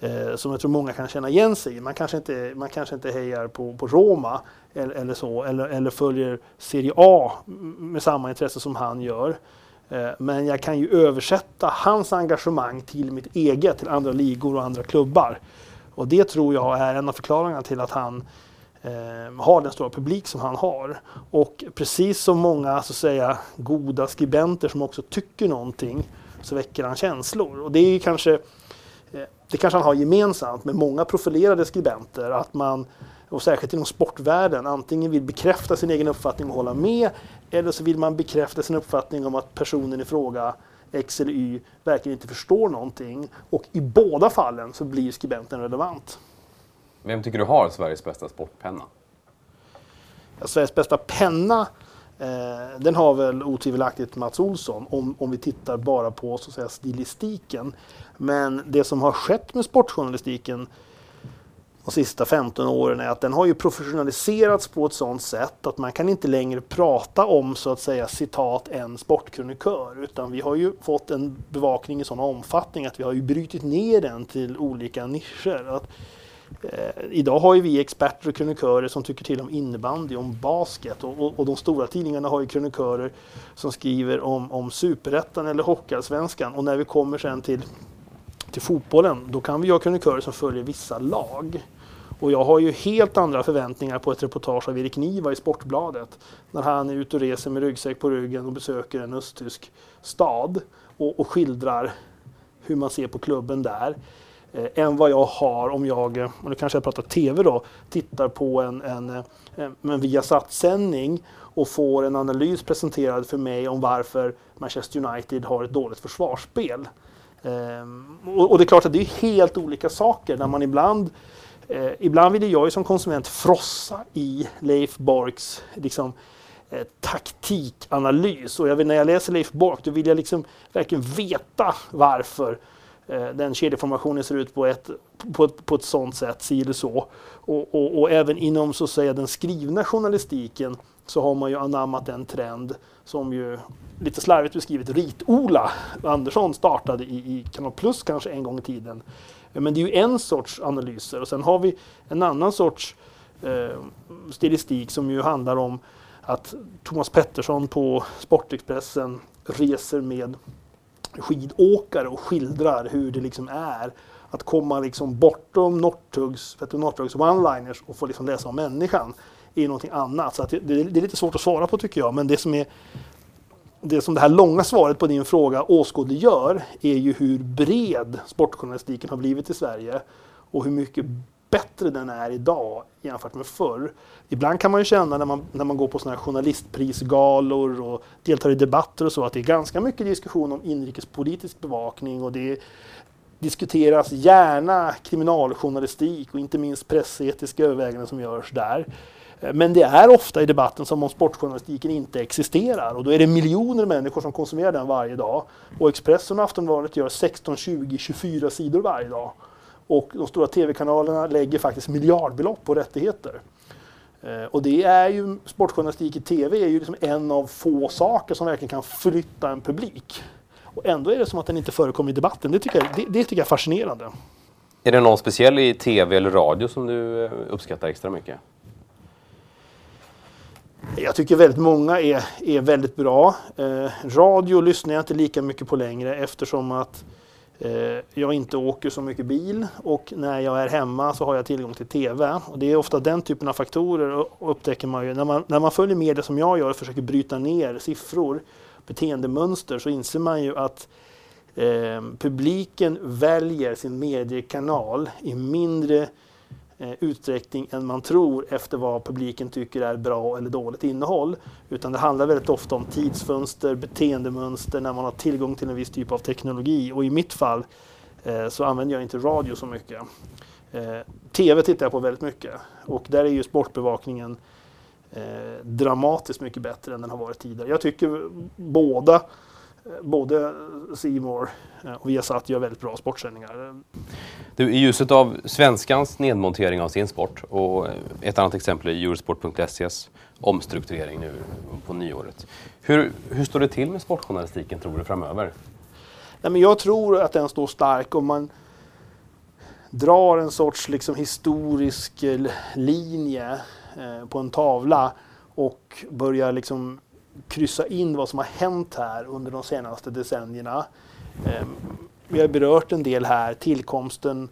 eh, som jag tror många kan känna igen sig i. Man kanske inte, man kanske inte hejar på, på Roma eller, eller så, eller, eller följer Serie A med samma intresse som han gör. Eh, men jag kan ju översätta hans engagemang till mitt eget, till andra ligor och andra klubbar. Och det tror jag är en av förklaringarna till att han eh, har den stora publik som han har. Och precis som många så att säga, goda skribenter som också tycker någonting så väcker han känslor. Och det är kanske eh, det kanske han har gemensamt med många profilerade skribenter att man och särskilt inom sportvärlden antingen vill bekräfta sin egen uppfattning och hålla med eller så vill man bekräfta sin uppfattning om att personen i fråga X eller Y verkligen inte förstår någonting. Och i båda fallen så blir skribenten relevant. Vem tycker du har Sveriges bästa sportpenna? Ja, Sveriges bästa penna eh, den har väl otvivelaktigt Mats Olsson om, om vi tittar bara på så att säga, stilistiken. Men det som har skett med sportjournalistiken de sista 15 åren är att den har ju professionaliserats på ett sådant sätt att man kan inte längre prata om så att säga citat en sportkrönikör utan vi har ju fått en bevakning i sån omfattning att vi har ju brutit ner den till olika nischer. Att, eh, idag har ju vi experter och krönikörer som tycker till om innebandy, om basket och, och, och de stora tidningarna har ju krönikörer som skriver om, om superettan eller hockeyallsvenskan och när vi kommer sen till till fotbollen, då kan vi ha krönikörer som följer vissa lag. Och jag har ju helt andra förväntningar på ett reportage av Erik Niva i Sportbladet. När han är ute och reser med ryggsäck på ryggen och besöker en östtysk stad och, och skildrar hur man ser på klubben där. Eh, än vad jag har om jag, eh, och nu kanske jag pratar TV då, tittar på en, en, eh, en, en Viasat-sändning och får en analys presenterad för mig om varför Manchester United har ett dåligt försvarsspel. Eh, och, och, det är klart att det är helt olika saker när man ibland Eh, ibland vill jag ju som konsument frossa i Leif Borks liksom, eh, taktikanalys. Och jag vill, när jag läser Leif Bork då vill jag liksom verkligen veta varför eh, den kedjeformationen ser ut på ett, på ett, på ett sånt sätt, si eller så. Och, och, och, även inom så att säga, den skrivna journalistiken så har man ju anammat en trend som ju lite slarvigt beskrivet Rit-Ola Andersson startade i, i Kanal Plus kanske en gång i tiden. Men det är ju en sorts analyser och sen har vi en annan sorts eh, stilistik som ju handlar om att Thomas Pettersson på Sportexpressen reser med skidåkare och skildrar hur det liksom är att komma liksom bortom Northugs, Northugs one-liners och få liksom läsa om människan är någonting annat. Så det, det, är lite svårt att svara på tycker jag. Men det som är det som det här långa svaret på din fråga åskådliggör är ju hur bred sportjournalistiken har blivit i Sverige och hur mycket bättre den är idag jämfört med förr. Ibland kan man ju känna när man, när man går på såna här journalistprisgalor och deltar i debatter och så att det är ganska mycket diskussion om inrikespolitisk bevakning och det diskuteras gärna kriminaljournalistik och inte minst pressetiska överväganden som görs där. Men det är ofta i debatten som om sportjournalistiken inte existerar och då är det miljoner människor som konsumerar den varje dag. Och Expressen och Aftonbladet gör 16, 20, 24 sidor varje dag. Och de stora tv-kanalerna lägger faktiskt miljardbelopp på rättigheter. Eh, och det är ju, sportjournalistik i tv är ju liksom en av få saker som verkligen kan flytta en publik. Och ändå är det som att den inte förekommer i debatten. Det tycker jag, det, det tycker jag är fascinerande. Är det någon speciell i tv eller radio som du eh, uppskattar extra mycket? Jag tycker väldigt många är, är väldigt bra. Eh, radio lyssnar jag inte lika mycket på längre eftersom att eh, jag inte åker så mycket bil och när jag är hemma så har jag tillgång till TV. Och det är ofta den typen av faktorer upptäcker man ju. När man, när man följer media som jag gör och försöker bryta ner siffror, beteendemönster, så inser man ju att eh, publiken väljer sin mediekanal i mindre Eh, Eh, utsträckning än man tror efter vad publiken tycker är bra eller dåligt innehåll. Utan det handlar väldigt ofta om tidsfönster, beteendemönster, när man har tillgång till en viss typ av teknologi. Och i mitt fall eh, så använder jag inte radio så mycket. Eh, TV tittar jag på väldigt mycket och där är ju sportbevakningen eh, dramatiskt mycket bättre än den har varit tidigare. Jag tycker båda både Seymour och Viasat gör väldigt bra sportsändningar. Du, I ljuset av svenskans nedmontering av sin sport och ett annat exempel är Eurosport.ses omstrukturering nu på nyåret. Hur, hur står det till med sportjournalistiken tror du framöver? Nej, men jag tror att den står stark om man drar en sorts liksom, historisk eh, linje eh, på en tavla och börjar liksom kryssa in vad som har hänt här under de senaste decennierna. Ehm, vi har berört en del här, tillkomsten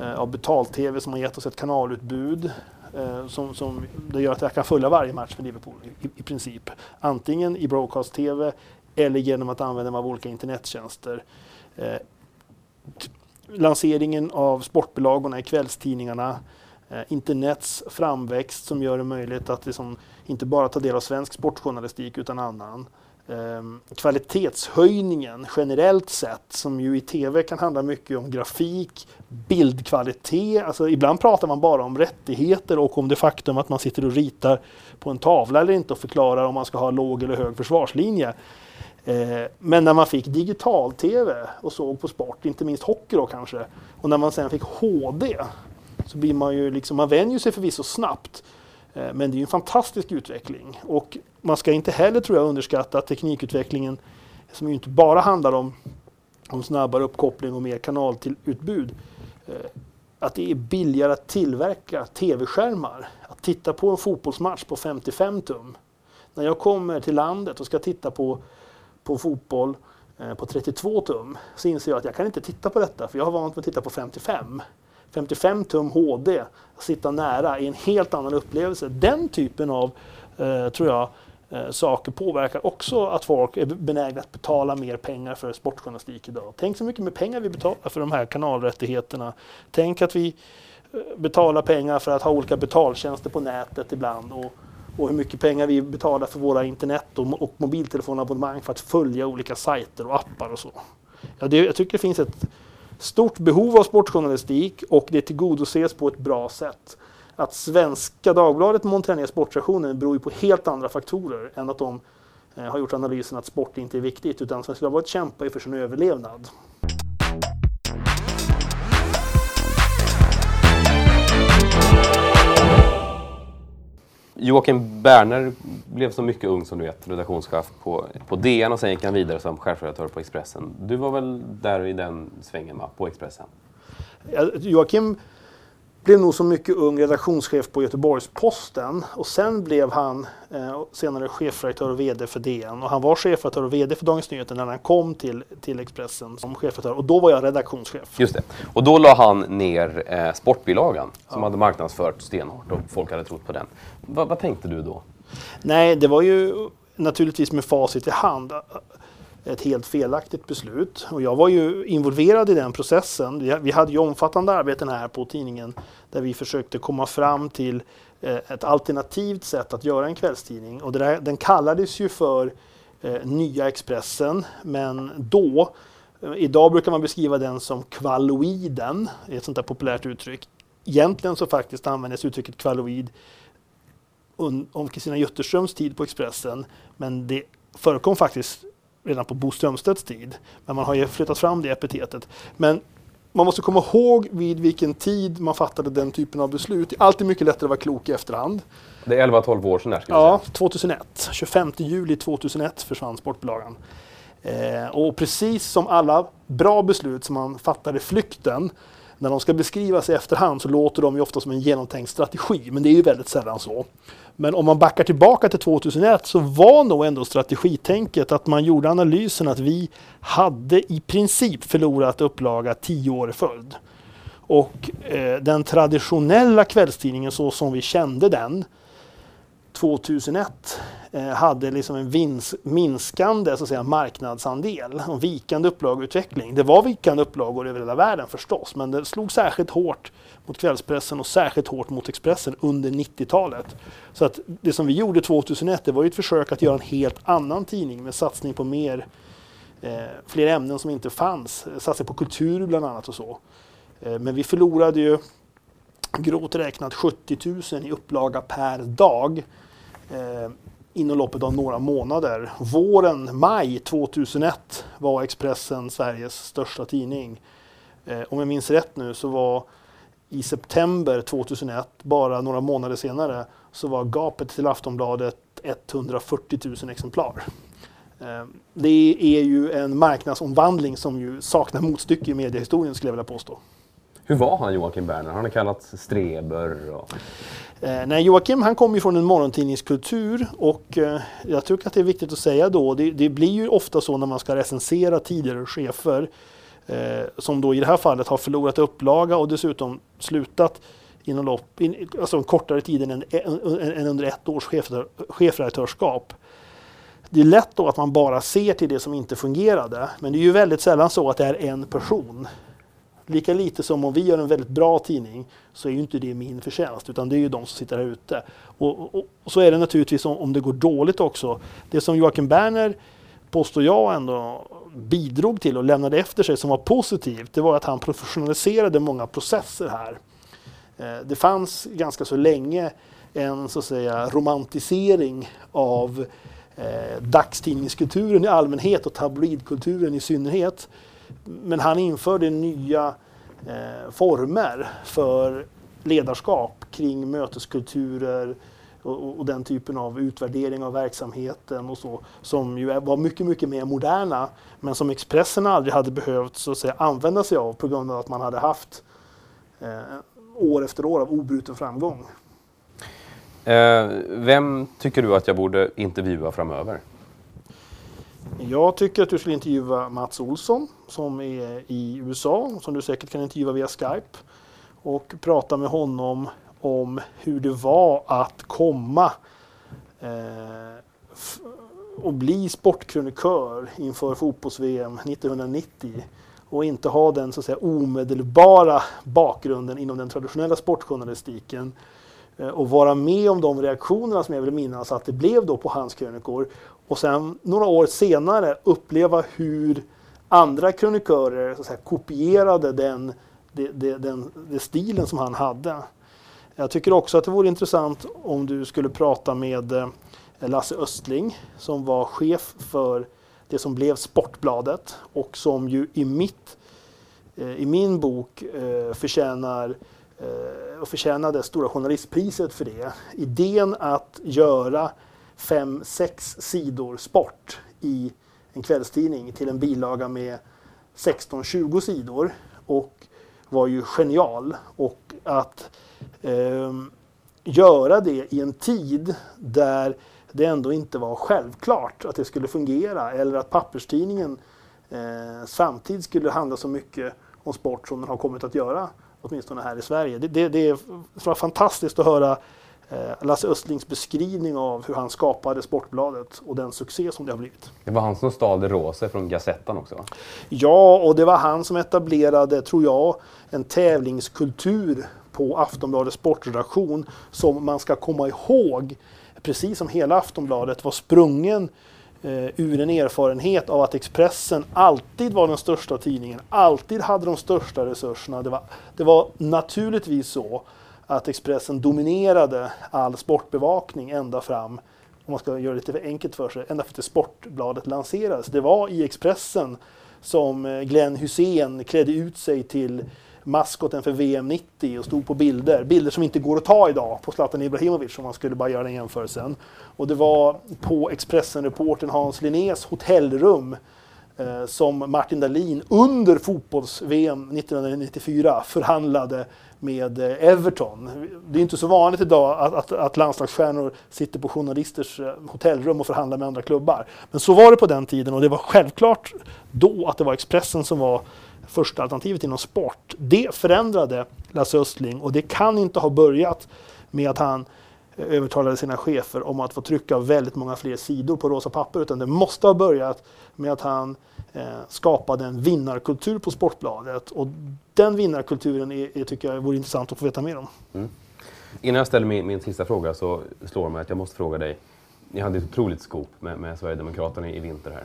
eh, av betal-tv som har gett oss ett kanalutbud eh, som, som det gör att jag kan följa varje match för Liverpool i, i princip. Antingen i broadcast-tv eller genom att använda mig av olika internettjänster. Eh, lanseringen av sportbilagorna i kvällstidningarna, Eh, internets framväxt som gör det möjligt att liksom inte bara ta del av svensk sportjournalistik utan annan. Ehm, kvalitetshöjningen generellt sett, som ju i tv kan handla mycket om grafik, bildkvalitet. Alltså ibland pratar man bara om rättigheter och om det faktum att man sitter och ritar på en tavla eller inte och förklarar om man ska ha låg eller hög försvarslinje. Ehm, men när man fick digital-tv och såg på sport, inte minst hockey då kanske, och när man sen fick HD så blir man ju liksom, man vänjer sig förvisso snabbt eh, men det är en fantastisk utveckling och man ska inte heller tror jag underskatta teknikutvecklingen som ju inte bara handlar om, om snabbare uppkoppling och mer kanalutbud. Eh, att det är billigare att tillverka tv-skärmar. Att titta på en fotbollsmatch på 55 tum. När jag kommer till landet och ska titta på, på fotboll eh, på 32 tum så inser jag att jag kan inte titta på detta för jag har vant mig att titta på 55. 55 tum HD, sitta nära, är en helt annan upplevelse. Den typen av, eh, tror jag, eh, saker påverkar också att folk är benägna att betala mer pengar för sportjournalistik idag. Tänk så mycket mer pengar vi betalar för de här kanalrättigheterna. Tänk att vi eh, betalar pengar för att ha olika betaltjänster på nätet ibland och, och hur mycket pengar vi betalar för våra internet och, och mobiltelefonabonnemang för att följa olika sajter och appar och så. Ja, det, jag tycker det finns ett stort behov av sportjournalistik och det tillgodoses på ett bra sätt. Att Svenska Dagbladet monterar ner sportsektionen beror ju på helt andra faktorer än att de eh, har gjort analysen att sport inte är viktigt utan Svenska Dagbladet kämpar ju för sin överlevnad. Joakim Berner blev så mycket ung som du vet, redaktionschef på, på DN och sen gick han vidare som chefredaktör på Expressen. Du var väl där i den svängen va, på Expressen? Joakim blev nog så mycket ung redaktionschef på Göteborgs-Posten och sen blev han eh, senare chefredaktör och VD för DN. Och han var chefredaktör och VD för Dagens Nyheter när han kom till, till Expressen som chefredaktör och då var jag redaktionschef. Just det. Och då la han ner eh, Sportbilagan som ja. hade marknadsfört stenhårt och folk hade trott på den. Va, vad tänkte du då? Nej, det var ju naturligtvis med facit i hand ett helt felaktigt beslut. Och jag var ju involverad i den processen. Vi hade ju omfattande arbeten här på tidningen där vi försökte komma fram till eh, ett alternativt sätt att göra en kvällstidning. Och där, den kallades ju för eh, Nya Expressen, men då eh, Idag brukar man beskriva den som kvalloiden, ett sånt där populärt uttryck. Egentligen så faktiskt användes uttrycket kvalloid om Kristina Jutterströms tid på Expressen, men det förekom faktiskt redan på Bo Strömstedts tid. Men man har ju flyttat fram det epitetet. Men man måste komma ihåg vid vilken tid man fattade den typen av beslut. Det är alltid mycket lättare att vara klok i efterhand. Det är 11-12 år sedan där, ska Ja, 2001. 25 juli 2001 försvann Sportbolagen. Eh, och precis som alla bra beslut som man fattar i flykten när de ska beskrivas i efterhand så låter de ju ofta som en genomtänkt strategi, men det är ju väldigt sällan så. Men om man backar tillbaka till 2001 så var nog ändå strategitänket att man gjorde analysen att vi hade i princip förlorat upplaga tio år i följd. Och eh, den traditionella kvällstidningen så som vi kände den 2001 Eh, hade liksom en vins, minskande så att säga, marknadsandel och vikande upplageutveckling. Det var vikande upplagor över hela världen förstås, men det slog särskilt hårt mot kvällspressen och särskilt hårt mot Expressen under 90-talet. Så att det som vi gjorde 2001 det var ju ett försök att göra en helt annan tidning med satsning på mer, eh, fler ämnen som inte fanns. Eh, satsning på kultur bland annat och så. Eh, men vi förlorade ju grovt räknat 70 000 i upplaga per dag eh, inom loppet av några månader. Våren, maj 2001 var Expressen Sveriges största tidning. Eh, om jag minns rätt nu så var i september 2001, bara några månader senare, så var gapet till Aftonbladet 140 000 exemplar. Eh, det är ju en marknadsomvandling som ju saknar motstycke i mediehistorien skulle jag vilja påstå. Hur var han Joakim Berner? Han har kallats streber. Och... Eh, nej, Joakim han kommer ju från en morgontidningskultur och eh, jag tycker att det är viktigt att säga då, det, det, blir ju ofta så när man ska recensera tidigare chefer eh, som då i det här fallet har förlorat upplaga och dessutom slutat inom lopp, in, alltså kortare tid än, än, än under ett års chefredaktörskap. Det är lätt då att man bara ser till det som inte fungerade, men det är ju väldigt sällan så att det är en person. Lika lite som om vi gör en väldigt bra tidning så är ju inte det min förtjänst utan det är ju de som sitter här ute. Och, och, och så är det naturligtvis om, om, det går dåligt också. Det som Joakim Berner påstår jag ändå bidrog till och lämnade efter sig som var positivt det var att han professionaliserade många processer här. Eh, det fanns ganska så länge en så att säga romantisering av eh, dagstidningskulturen i allmänhet och tabloidkulturen i synnerhet. Men han införde nya eh, former för ledarskap kring möteskulturer och, och, den typen av utvärdering av verksamheten och så som ju var mycket, mycket mer moderna men som Expressen aldrig hade behövt så att säga, använda sig av på grund av att man hade haft eh, år efter år av obruten framgång. Eh, vem tycker du att jag borde intervjua framöver? Jag tycker att du skulle intervjua Mats Olsson som är i USA, som du säkert kan intervjua via Skype och prata med honom om hur det var att komma eh, och bli sportkrönikör inför fotbolls-VM 1990 och inte ha den så att säga, omedelbara bakgrunden inom den traditionella sportjournalistiken eh, och vara med om de reaktionerna som jag vill minnas att det blev då på hans krönikor och sen några år senare uppleva hur andra krönikörer så att säga, kopierade den, den, den, den stilen som han hade. Jag tycker också att det vore intressant om du skulle prata med eh, Lasse Östling som var chef för det som blev Sportbladet och som ju i, mitt, eh, i min bok eh, förtjänar och förtjänade Stora Journalistpriset för det. Idén att göra fem, sex sidor sport i en kvällstidning till en bilaga med 16-20 sidor och var ju genial. Och att eh, göra det i en tid där det ändå inte var självklart att det skulle fungera eller att papperstidningen eh, samtidigt skulle handla så mycket om sport som den har kommit att göra, åtminstone här i Sverige. Det, det, det var fantastiskt att höra Lasse Östlings beskrivning av hur han skapade Sportbladet och den succé som det har blivit. Det var han som stal rosa från Gazettan också va? Ja, och det var han som etablerade, tror jag, en tävlingskultur på Aftonbladets sportredaktion som man ska komma ihåg, precis som hela Aftonbladet var sprungen eh, ur en erfarenhet av att Expressen alltid var den största tidningen, alltid hade de största resurserna. Det var, det var naturligtvis så att Expressen dominerade all sportbevakning ända fram, om man ska göra det lite enkelt för sig, ända fram till Sportbladet lanserades. Det var i Expressen som eh, Glenn Hussein klädde ut sig till maskoten för VM 90 och stod på bilder. Bilder som inte går att ta idag på Zlatan Ibrahimovic om man skulle bara göra den jämförelsen. Och det var på Expressen-reportern Hans Linnés hotellrum eh, som Martin Dahlin under fotbolls-VM 1994 förhandlade med eh, Everton. Det är inte så vanligt idag att, att, att landslagsstjärnor sitter på journalisters eh, hotellrum och förhandlar med andra klubbar. Men så var det på den tiden och det var självklart då att det var Expressen som var första alternativet inom sport. Det förändrade Lasse Östling och det kan inte ha börjat med att han eh, övertalade sina chefer om att få trycka väldigt många fler sidor på rosa papper utan det måste ha börjat med att han eh, skapade en vinnarkultur på Sportbladet och den vinnarkulturen är, är, tycker jag vore intressant att få veta mer om. Mm. Innan jag ställer min, min sista fråga så slår det mig att jag måste fråga dig. Ni hade ett otroligt skop med, med Sverigedemokraterna i vinter här.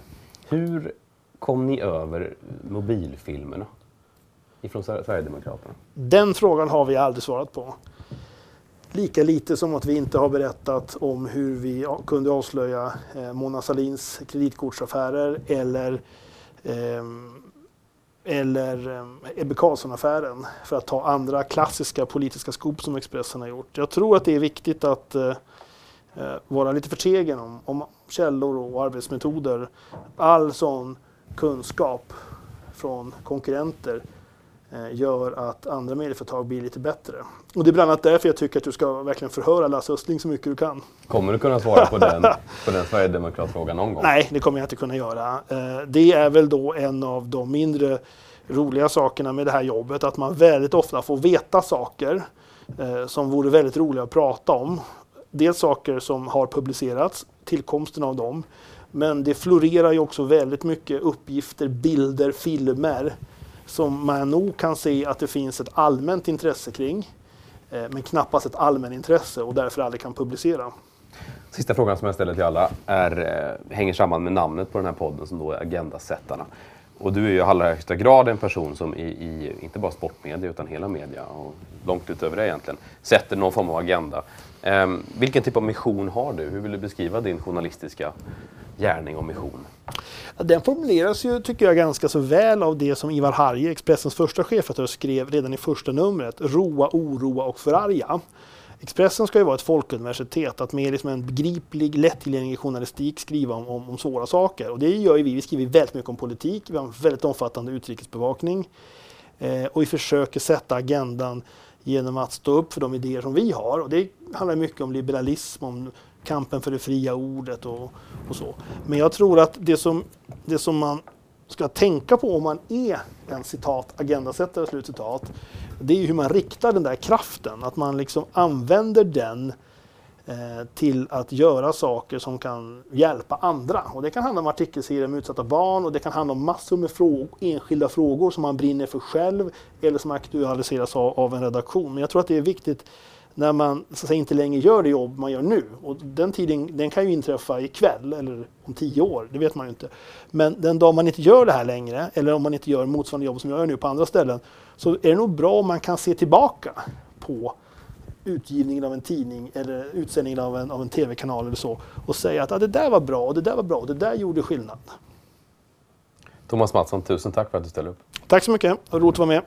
Hur kom ni över mobilfilmerna ifrån Sverigedemokraterna? Den frågan har vi aldrig svarat på. Lika lite som att vi inte har berättat om hur vi kunde avslöja eh, Mona Salins kreditkortsaffärer eller eh, Ehm, eller ehm, Ebbe Carlsson-affären för att ta andra klassiska politiska skop som Expressen har gjort. Jag tror att det är viktigt att eh, eh vara lite förtegen om, om källor och arbetsmetoder. All sån kunskap från konkurrenter gör att andra medieföretag blir lite bättre. Och det är bland annat därför jag tycker att du ska verkligen förhöra Lasse Östling så mycket du kan. Kommer du kunna svara på den, på den Sverigedemokratfrågan någon gång? Nej, det kommer jag inte kunna göra. Eh, det är väl då en av de mindre roliga sakerna med det här jobbet, att man väldigt ofta får veta saker eh, som vore väldigt roliga att prata om. Dels saker som har publicerats, tillkomsten av dem, men det florerar ju också väldigt mycket uppgifter, bilder, filmer som man nog kan se att det finns ett allmänt intresse kring. Eh, men knappast ett allmänintresse och därför aldrig kan publicera. Sista frågan som jag ställer till alla är, eh, hänger samman med namnet på den här podden som då är Agendasättarna. Och du är ju i allra högsta grad en person som i, i, inte bara sportmedia utan hela media och långt utöver det egentligen, sätter någon form av agenda. Um, vilken typ av mission har du? Hur vill du beskriva din journalistiska gärning och mission? Den formuleras ju, tycker jag, ganska så väl av det som Ivar Harje, Expressens första chefredaktör, skrev redan i första numret. Roa, oroa och förarga. Expressen ska ju vara ett folkuniversitet, att med liksom en begriplig, lättillgänglig journalistik skriva om, om, om, svåra saker. Och det gör ju vi. Vi skriver väldigt mycket om politik, vi har en väldigt omfattande utrikesbevakning. Eh, och vi försöker sätta agendan genom att stå upp för de idéer som vi har. Och det handlar mycket om liberalism, om kampen för det fria ordet och, och så. Men jag tror att det som, det som man ska tänka på om man är en citat agendasättare, slutcitat, det är hur man riktar den där kraften. Att man liksom använder den eh, till att göra saker som kan hjälpa andra. Och det kan handla om artikelserier med utsatta barn och det kan handla om massor med frågor, enskilda frågor som man brinner för själv eller som aktualiseras av, av en redaktion. Men jag tror att det är viktigt när man så säga, inte längre gör det jobb man gör nu. Och den tiden den kan ju inträffa ikväll eller om tio år, det vet man ju inte. Men den dag man inte gör det här längre, eller om man inte gör motsvarande jobb som jag gör nu på andra ställen, så är det nog bra om man kan se tillbaka på utgivningen av en tidning eller utsändningen av en, av en tv-kanal eller så och säga att ah, det där var bra, och det där var bra, och det där gjorde skillnad. Thomas Mattsson, tusen tack för att du ställde upp. Tack så mycket, roligt att vara med.